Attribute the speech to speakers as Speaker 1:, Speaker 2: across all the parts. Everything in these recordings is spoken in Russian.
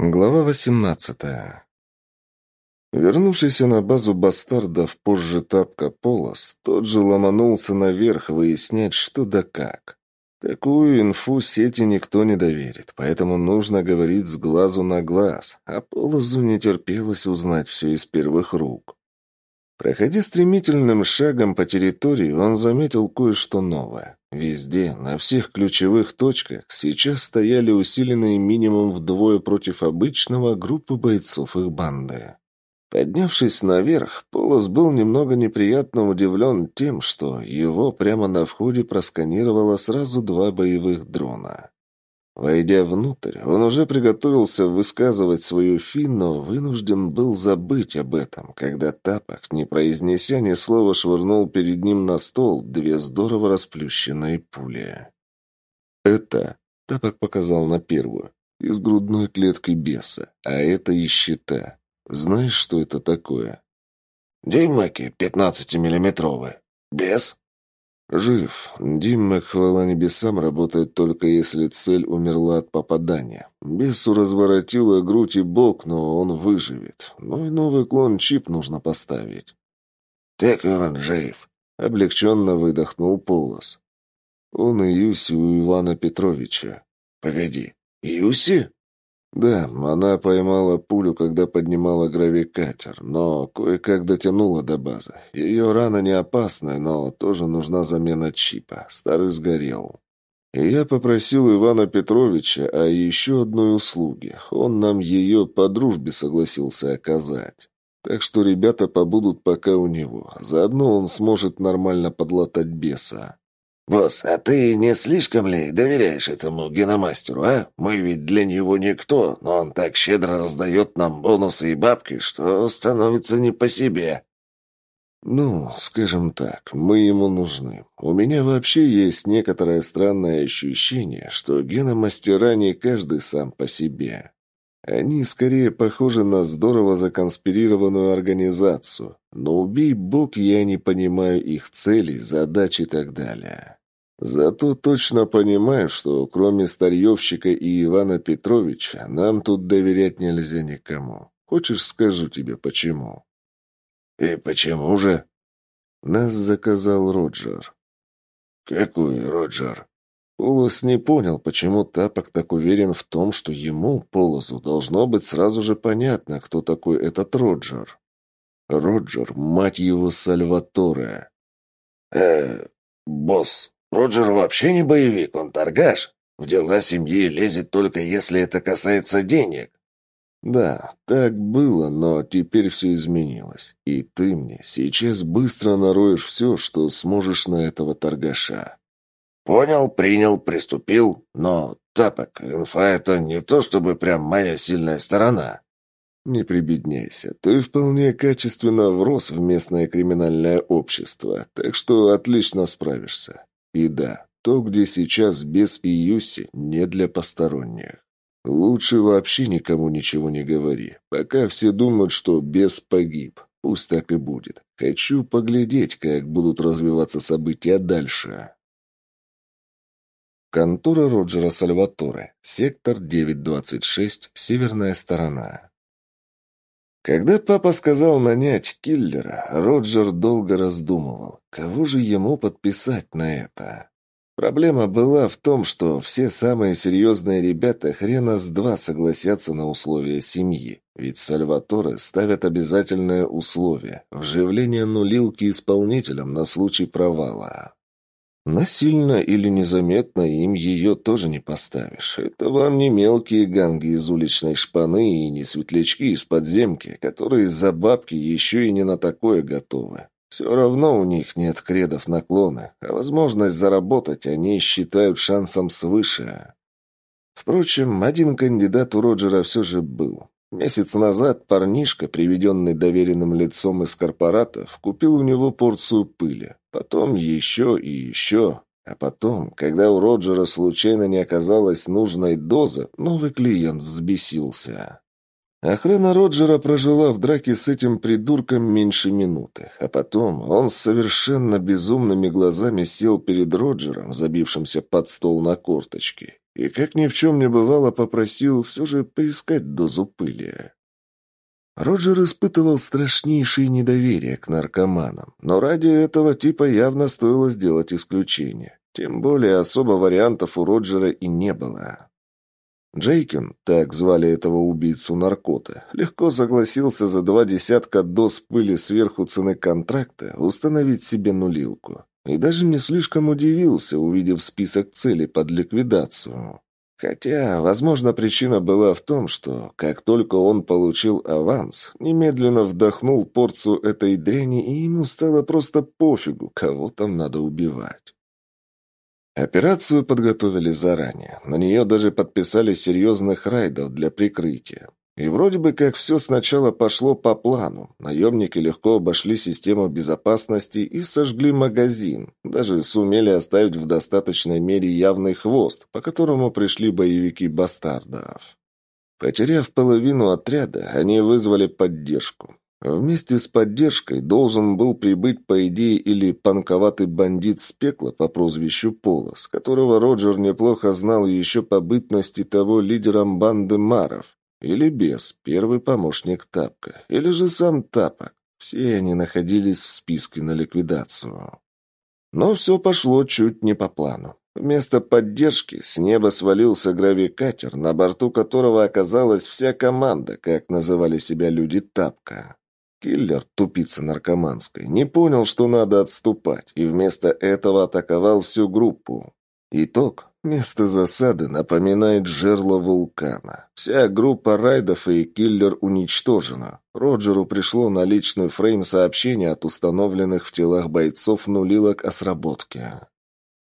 Speaker 1: Глава 18 Вернувшийся на базу бастардов позже тапка Полос, тот же ломанулся наверх выяснять, что да как. Такую инфу сети никто не доверит, поэтому нужно говорить с глазу на глаз, а Полозу не терпелось узнать все из первых рук. Проходя стремительным шагом по территории, он заметил кое-что новое. Везде, на всех ключевых точках, сейчас стояли усиленные минимум вдвое против обычного группы бойцов их банды. Поднявшись наверх, Полос был немного неприятно удивлен тем, что его прямо на входе просканировало сразу два боевых дрона. Войдя внутрь, он уже приготовился высказывать свою фи, но вынужден был забыть об этом, когда Тапок, не произнеся ни слова, швырнул перед ним на стол две здорово расплющенные пули. «Это», — Тапок показал на первую, — «из грудной клетки беса, а это из щита. Знаешь, что это такое?»
Speaker 2: «Дюймаки пятнадцатимиллиметровые. Бес?»
Speaker 1: Жив. Диммак, хвала небесам, работает только если цель умерла от попадания. Бесу разворотила грудь и бок, но он выживет. Ну и новый клон-чип нужно поставить.
Speaker 2: «Так он жив», —
Speaker 1: облегченно выдохнул Полос. Он и Юси у Ивана Петровича.
Speaker 2: «Погоди, Юси?»
Speaker 1: Да, она поймала пулю, когда поднимала гравикатер, но кое-как дотянула до базы. Ее рана не опасная, но тоже нужна замена чипа. Старый сгорел. И я попросил Ивана Петровича о еще одной услуге. Он нам ее по дружбе согласился оказать. Так что ребята побудут пока у него. Заодно он сможет нормально подлатать беса.
Speaker 2: «Босс, а ты не слишком ли доверяешь этому геномастеру, а? Мы ведь для него никто, но он так щедро раздает нам бонусы и бабки, что становится не по себе».
Speaker 1: «Ну, скажем так, мы ему нужны. У меня вообще есть некоторое странное ощущение, что геномастера не каждый сам по себе. Они скорее похожи на здорово законспирированную организацию, но убей бог, я не понимаю их целей, задач и так далее». Зато точно понимаю, что кроме старьевщика и Ивана Петровича нам тут доверять нельзя никому. Хочешь, скажу тебе, почему?»
Speaker 2: «И почему же?»
Speaker 1: «Нас заказал Роджер».
Speaker 2: «Какой Роджер?»
Speaker 1: Полос не понял, почему Тапок так уверен в том, что ему, Полосу, должно быть сразу же понятно, кто такой этот Роджер. Роджер, мать его, Сальваторе.
Speaker 2: «Э, босс, Роджер вообще не боевик, он торгаш. В дела семьи лезет только если это касается денег.
Speaker 1: Да, так было, но теперь все изменилось. И ты мне сейчас быстро нароешь все, что сможешь на этого торгаша.
Speaker 2: Понял, принял, приступил, но, тапок, инфа это не то чтобы прям моя сильная сторона.
Speaker 1: Не прибедняйся, ты вполне качественно врос в местное криминальное общество, так что отлично справишься. И да, то, где сейчас без и Юси, не для посторонних. Лучше вообще никому ничего не говори. Пока все думают, что бес погиб. Пусть так и будет. Хочу поглядеть, как будут развиваться события дальше. Контура Роджера Сальваторе. Сектор 926. Северная сторона. Когда папа сказал нанять киллера, Роджер долго раздумывал, кого же ему подписать на это. Проблема была в том, что все самые серьезные ребята хрена с два согласятся на условия семьи, ведь Сальваторе ставят обязательное условие – вживление нулилки исполнителям на случай провала. Насильно или незаметно им ее тоже не поставишь. Это вам не мелкие ганги из уличной шпаны и не светлячки из подземки, которые за бабки еще и не на такое готовы. Все равно у них нет кредов наклона, а возможность заработать они считают шансом свыше. Впрочем, один кандидат у Роджера все же был. Месяц назад парнишка, приведенный доверенным лицом из корпоратов, купил у него порцию пыли. Потом еще и еще. А потом, когда у Роджера случайно не оказалось нужной дозы, новый клиент взбесился. Охрана Роджера прожила в драке с этим придурком меньше минуты, а потом он с совершенно безумными глазами сел перед Роджером, забившимся под стол на корточки, и, как ни в чем не бывало, попросил все же поискать дозу пыли. Роджер испытывал страшнейшее недоверие к наркоманам, но ради этого типа явно стоило сделать исключение. Тем более особо вариантов у Роджера и не было. Джейкин, так звали этого убийцу наркоты, легко согласился за два десятка доз пыли сверху цены контракта установить себе нулилку. И даже не слишком удивился, увидев список целей под ликвидацию. Хотя, возможно, причина была в том, что, как только он получил аванс, немедленно вдохнул порцию этой дряни, и ему стало просто пофигу, кого там надо убивать. Операцию подготовили заранее. На нее даже подписали серьезных райдов для прикрытия. И вроде бы как все сначала пошло по плану. Наемники легко обошли систему безопасности и сожгли магазин. Даже сумели оставить в достаточной мере явный хвост, по которому пришли боевики бастардов. Потеряв половину отряда, они вызвали поддержку. Вместе с поддержкой должен был прибыть, по идее, или панковатый бандит с пекла по прозвищу Полос, которого Роджер неплохо знал еще по бытности того лидером банды Маров, или Бес, первый помощник Тапка. Или же сам Тапок. Все они находились в списке на ликвидацию. Но все пошло чуть не по плану. Вместо поддержки с неба свалился гравикатер, на борту которого оказалась вся команда, как называли себя люди Тапка. Киллер, тупица наркоманской, не понял, что надо отступать, и вместо этого атаковал всю группу. Итог Место засады напоминает жерло вулкана. Вся группа райдов и киллер уничтожена. Роджеру пришло на личный фрейм сообщение от установленных в телах бойцов нулилок о сработке.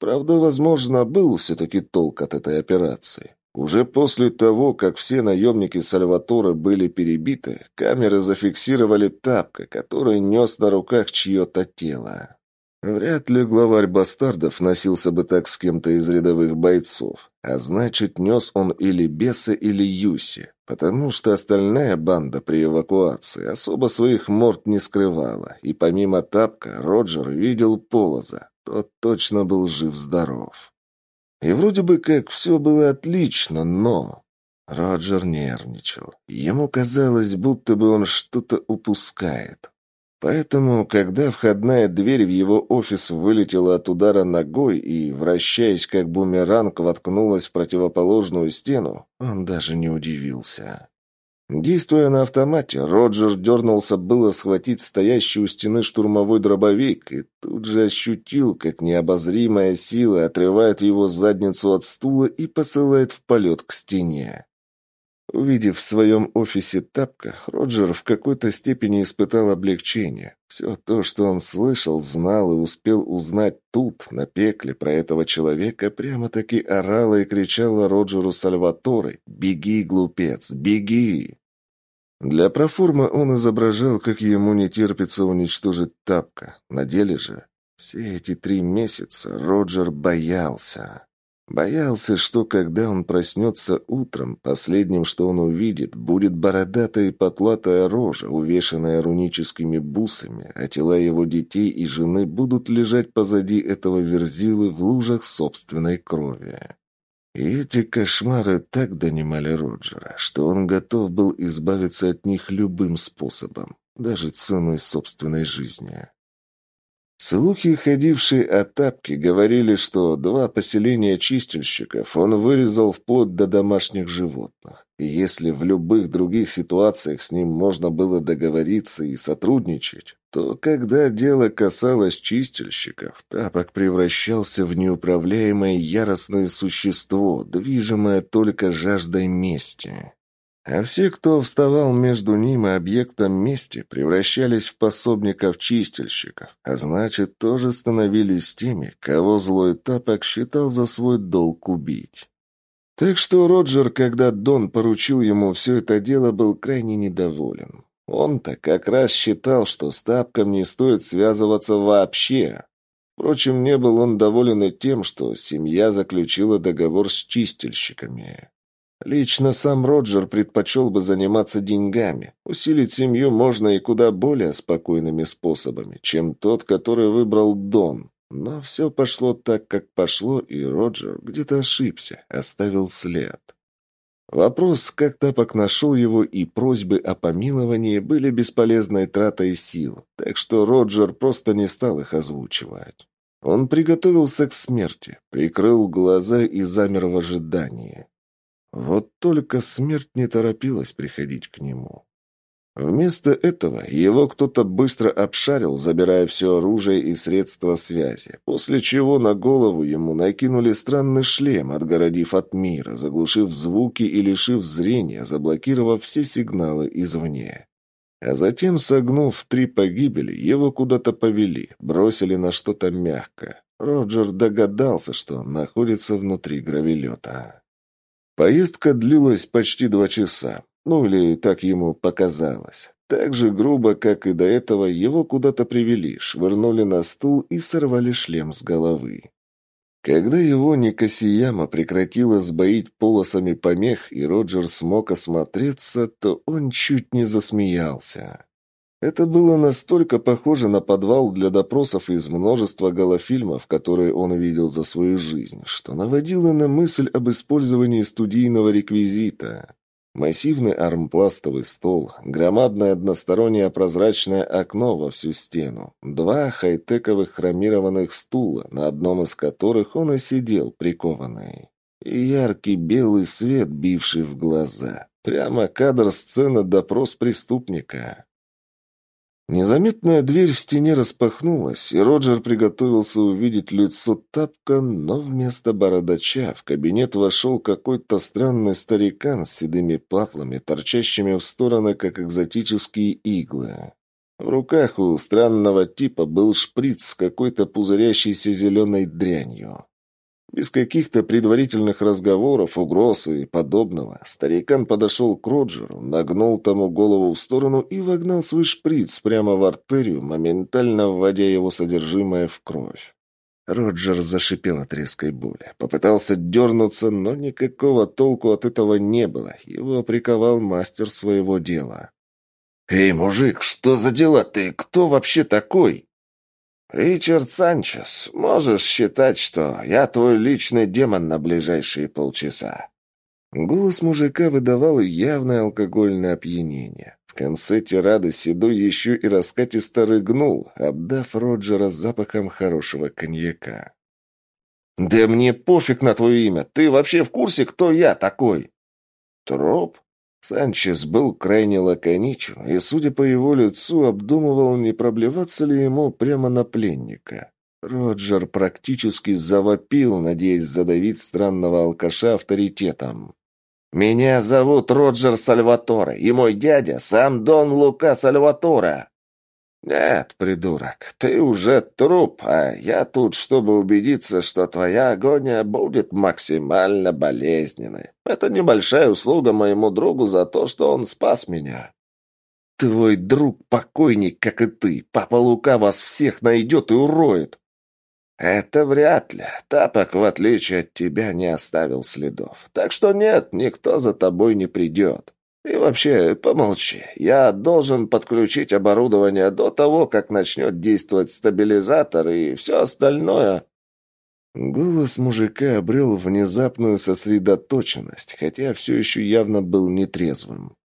Speaker 1: Правда, возможно, был все-таки толк от этой операции. Уже после того, как все наемники Сальваторы были перебиты, камеры зафиксировали тапка, который нес на руках чье-то тело. Вряд ли главарь бастардов носился бы так с кем-то из рядовых бойцов. А значит, нес он или Беса, или Юси. Потому что остальная банда при эвакуации особо своих морд не скрывала. И помимо тапка, Роджер видел Полоза. Тот точно был жив-здоров. И вроде бы как все было отлично, но... Роджер нервничал. Ему казалось, будто бы он что-то упускает. Поэтому, когда входная дверь в его офис вылетела от удара ногой и, вращаясь как бумеранг, воткнулась в противоположную стену, он даже не удивился. Действуя на автомате, Роджер дернулся было схватить стоящий у стены штурмовой дробовик и тут же ощутил, как необозримая сила отрывает его задницу от стула и посылает в полет к стене. Увидев в своем офисе тапка, Роджер в какой-то степени испытал облегчение. Все то, что он слышал, знал и успел узнать тут, на пекле, про этого человека, прямо-таки орала и кричала Роджеру Сальваторе «Беги, глупец, беги!». Для проформы он изображал, как ему не терпится уничтожить тапка. На деле же все эти три месяца Роджер боялся. Боялся, что когда он проснется утром, последним, что он увидит, будет бородатая и потлатая рожа, увешанная руническими бусами, а тела его детей и жены будут лежать позади этого верзилы в лужах собственной крови. И эти кошмары так донимали Роджера, что он готов был избавиться от них любым способом, даже ценой собственной жизни. Слухи, ходившие о тапке, говорили, что два поселения чистильщиков он вырезал вплоть до домашних животных. И если в любых других ситуациях с ним можно было договориться и сотрудничать, то когда дело касалось чистильщиков, тапок превращался в неуправляемое яростное существо, движимое только жаждой мести. А все, кто вставал между ним и объектом мести, превращались в пособников-чистильщиков, а значит, тоже становились теми, кого злой тапок считал за свой долг убить. Так что Роджер, когда Дон поручил ему все это дело, был крайне недоволен. Он-то как раз считал, что с тапком не стоит связываться вообще. Впрочем, не был он доволен и тем, что семья заключила договор с чистильщиками. Лично сам Роджер предпочел бы заниматься деньгами. Усилить семью можно и куда более спокойными способами, чем тот, который выбрал Дон. Но все пошло так, как пошло, и Роджер где-то ошибся, оставил след. Вопрос, как Тапок нашел его, и просьбы о помиловании были бесполезной тратой сил, так что Роджер просто не стал их озвучивать. Он приготовился к смерти, прикрыл глаза и замер в ожидании. Вот только смерть не торопилась приходить к нему. Вместо этого его кто-то быстро обшарил, забирая все оружие и средства связи, после чего на голову ему накинули странный шлем, отгородив от мира, заглушив звуки и лишив зрения, заблокировав все сигналы извне. А затем, согнув три погибели, его куда-то повели, бросили на что-то мягкое. Роджер догадался, что он находится внутри гравелета. Поездка длилась почти два часа. Ну или так ему показалось. Так же грубо, как и до этого, его куда-то привели, швырнули на стул и сорвали шлем с головы. Когда его Никосияма прекратила сбоить полосами помех, и Роджер смог осмотреться, то он чуть не засмеялся. Это было настолько похоже на подвал для допросов из множества голофильмов, которые он видел за свою жизнь, что наводило на мысль об использовании студийного реквизита. Массивный армпластовый стол, громадное одностороннее прозрачное окно во всю стену, два хай-тековых хромированных стула, на одном из которых он и сидел прикованный. И яркий белый свет, бивший в глаза. Прямо кадр сцены допрос преступника. Незаметная дверь в стене распахнулась, и Роджер приготовился увидеть лицо Тапка, но вместо бородача в кабинет вошел какой-то странный старикан с седыми патлами, торчащими в стороны, как экзотические иглы. В руках у странного типа был шприц с какой-то пузырящейся зеленой дрянью. Без каких-то предварительных разговоров, угроз и подобного, старикан подошел к Роджеру, нагнул тому голову в сторону и вогнал свой шприц прямо в артерию, моментально вводя его содержимое в кровь. Роджер зашипел от резкой боли. Попытался дернуться, но никакого толку от этого не было. Его приковал мастер своего дела. «Эй, мужик, что за дела? Ты кто вообще такой?» «Ричард Санчес, можешь считать, что я твой личный демон на ближайшие полчаса». Голос мужика выдавал явное алкогольное опьянение. В конце тирады Седой еще и раскатисто рыгнул, обдав Роджера запахом хорошего коньяка. «Да мне пофиг на твое имя. Ты вообще в курсе, кто я такой?» «Троп?» Санчес был крайне лаконичен и, судя по его лицу, обдумывал, не проблеваться ли ему прямо на пленника. Роджер практически завопил, надеясь задавить странного алкаша авторитетом. «Меня зовут Роджер Сальваторе, и мой дядя сам Дон Лука Сальваторе!» «Нет, придурок, ты уже труп, а я тут, чтобы убедиться, что твоя агония будет максимально болезненной. Это небольшая услуга моему другу за то, что он спас меня». «Твой друг покойник, как и ты. Папа Лука вас всех найдет и уроет». «Это вряд ли. Тапок, в отличие от тебя, не оставил следов. Так что нет, никто за тобой не придет». И вообще, помолчи. Я должен подключить оборудование до того, как начнет действовать стабилизатор и все остальное. Голос мужика обрел внезапную сосредоточенность, хотя все еще явно был нетрезвым.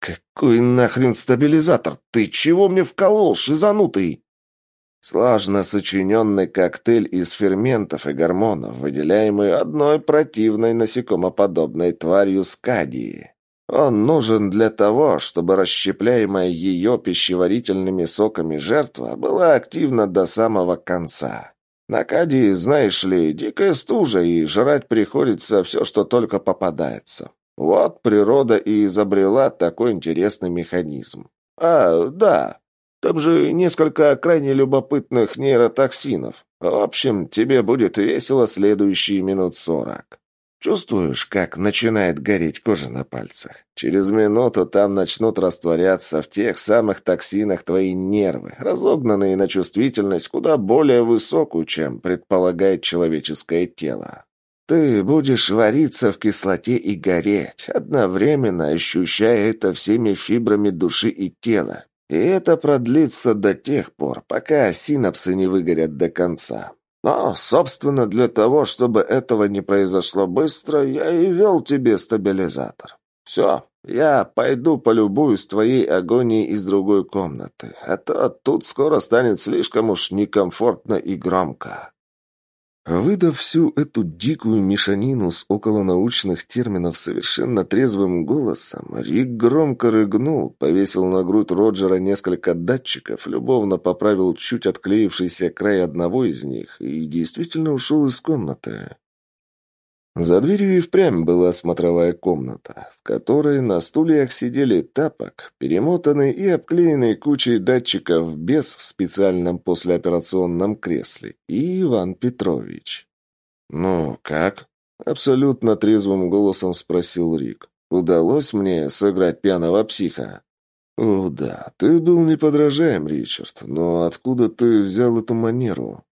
Speaker 1: «Какой нахрен стабилизатор? Ты чего мне вколол, шизанутый?» Сложно сочиненный коктейль из ферментов и гормонов, выделяемый одной противной насекомоподобной тварью скадии. Он нужен для того, чтобы расщепляемая ее пищеварительными соками жертва была активна до самого конца. На Кадии, знаешь ли, дикая стужа, и жрать приходится все, что только попадается. Вот природа и изобрела такой интересный механизм. А, да, там же несколько крайне любопытных нейротоксинов. В общем, тебе будет весело следующие минут сорок. Чувствуешь, как начинает гореть кожа на пальцах? Через минуту там начнут растворяться в тех самых токсинах твои нервы, разогнанные на чувствительность куда более высокую, чем предполагает человеческое тело. Ты будешь вариться в кислоте и гореть, одновременно ощущая это всеми фибрами души и тела. И это продлится до тех пор, пока синапсы не выгорят до конца.
Speaker 2: Но, собственно, для того, чтобы этого не произошло быстро, я и вел тебе стабилизатор. Все, я пойду полюбуюсь твоей агонией из другой комнаты, а то тут скоро станет слишком уж некомфортно и громко».
Speaker 1: Выдав всю эту дикую мешанину с околонаучных терминов совершенно трезвым голосом, Рик громко рыгнул, повесил на грудь Роджера несколько датчиков, любовно поправил чуть отклеившийся край одного из них и действительно ушел из комнаты. За дверью и впрямь была смотровая комната, в которой на стульях сидели тапок, перемотанный и обклеенный кучей датчиков без в специальном послеоперационном кресле, и Иван Петрович. «Ну, как?» — абсолютно трезвым голосом спросил Рик. «Удалось мне сыграть пьяного психа?» «О, да, ты был неподражаем, Ричард, но откуда ты взял эту манеру?»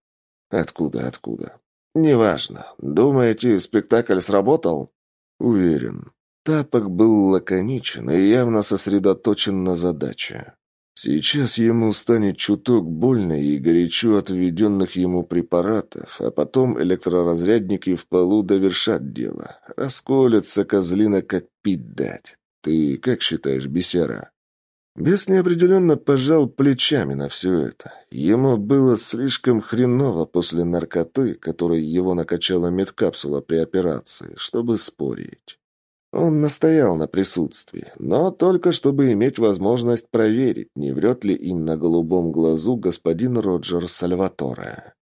Speaker 1: «Откуда, откуда? «Неважно. Думаете, спектакль сработал?» «Уверен». Тапок был лаконичен и явно сосредоточен на задаче. Сейчас ему станет чуток больно и горячо от введенных ему препаратов, а потом электроразрядники в полу довершат дело. Расколется козлина, как пить дать. Ты как считаешь, бесера? Бес неопределенно пожал плечами на все это. Ему было слишком хреново после наркоты, которой его накачала медкапсула при операции, чтобы спорить. Он настоял на присутствии, но только чтобы иметь возможность проверить, не врет ли им на голубом глазу господин Роджер Сальваторе.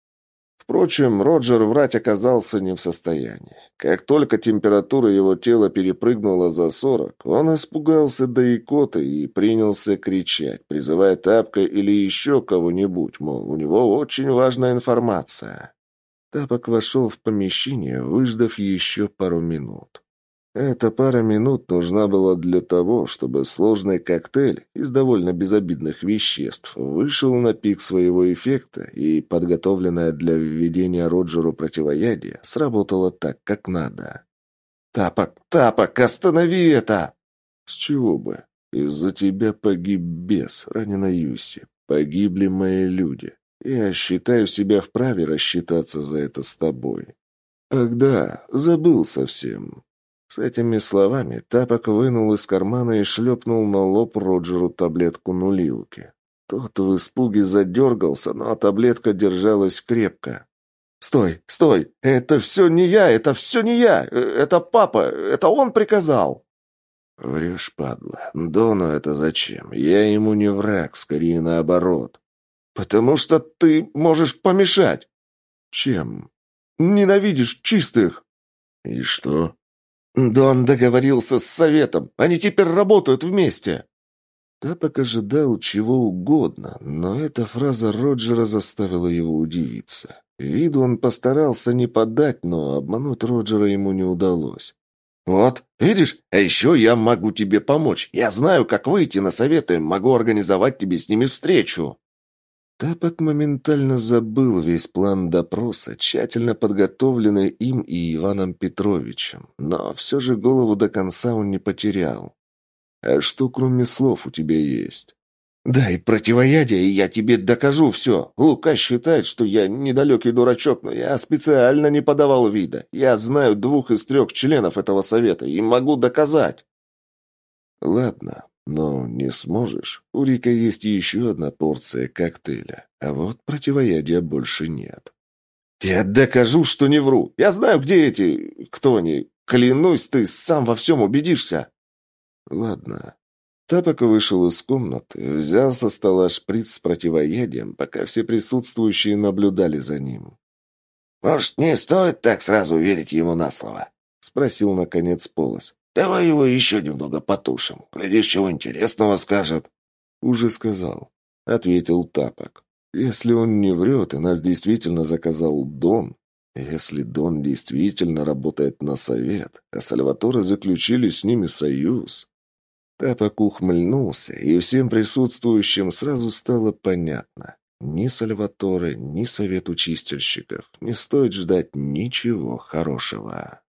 Speaker 1: Впрочем, Роджер врать оказался не в состоянии. Как только температура его тела перепрыгнула за сорок, он испугался до икоты и принялся кричать, призывая Тапка или еще кого-нибудь, мол, у него очень важная информация. Тапок вошел в помещение, выждав еще пару минут. Эта пара минут нужна была для того, чтобы сложный коктейль из довольно безобидных веществ вышел на пик своего эффекта, и подготовленное для введения Роджеру противоядие сработало так, как надо. «Тапок, Тапок, останови это!» «С чего бы? Из-за тебя погиб бес, ранена Юси. Погибли мои люди. Я считаю себя вправе рассчитаться за это с тобой». «Ах да, забыл совсем. С этими словами Тапок вынул из кармана и шлепнул на лоб Роджеру таблетку нулилки. Тот в испуге задергался, но таблетка держалась крепко. «Стой, стой! Это все не я, это все не я! Это папа, это он приказал!» «Врешь, падла. Дону это зачем? Я ему не враг, скорее наоборот». «Потому что ты можешь помешать». «Чем?» «Ненавидишь чистых». «И что?» «Дон договорился с советом. Они теперь работают вместе». Тапок ожидал чего угодно, но эта фраза Роджера заставила его удивиться. Виду он постарался не подать, но обмануть Роджера ему не удалось. «Вот, видишь, а еще я могу тебе помочь. Я знаю, как выйти на советы, могу организовать тебе с ними встречу». Тапок моментально забыл весь план допроса, тщательно подготовленный им и Иваном Петровичем, но все же голову до конца он не потерял. «А что, кроме слов, у тебя есть?» «Дай противоядие, и я тебе докажу все. Лука считает, что я недалекий дурачок, но я специально не подавал вида. Я знаю двух из трех членов этого совета и могу доказать». «Ладно, но не сможешь. У Рика есть еще одна порция коктейля, а вот противоядия больше нет. Я докажу, что не вру. Я знаю, где эти... Кто они? Клянусь, ты сам во всем убедишься. Ладно. Тапок вышел из комнаты, взял со стола шприц с противоядием, пока все присутствующие наблюдали за ним.
Speaker 2: «Может, не стоит так сразу верить ему на слово?» — спросил, наконец, Полос. Давай его еще немного потушим. Глядишь, чего интересного скажет.
Speaker 1: Уже сказал, ответил Тапок. Если он не врет, и нас действительно заказал Дон, если Дон действительно работает на совет, а Сальваторе заключили с ними союз... Тапок ухмыльнулся, и всем присутствующим сразу стало понятно. Ни Сальваторе, ни Совету чистильщиков не стоит ждать ничего хорошего.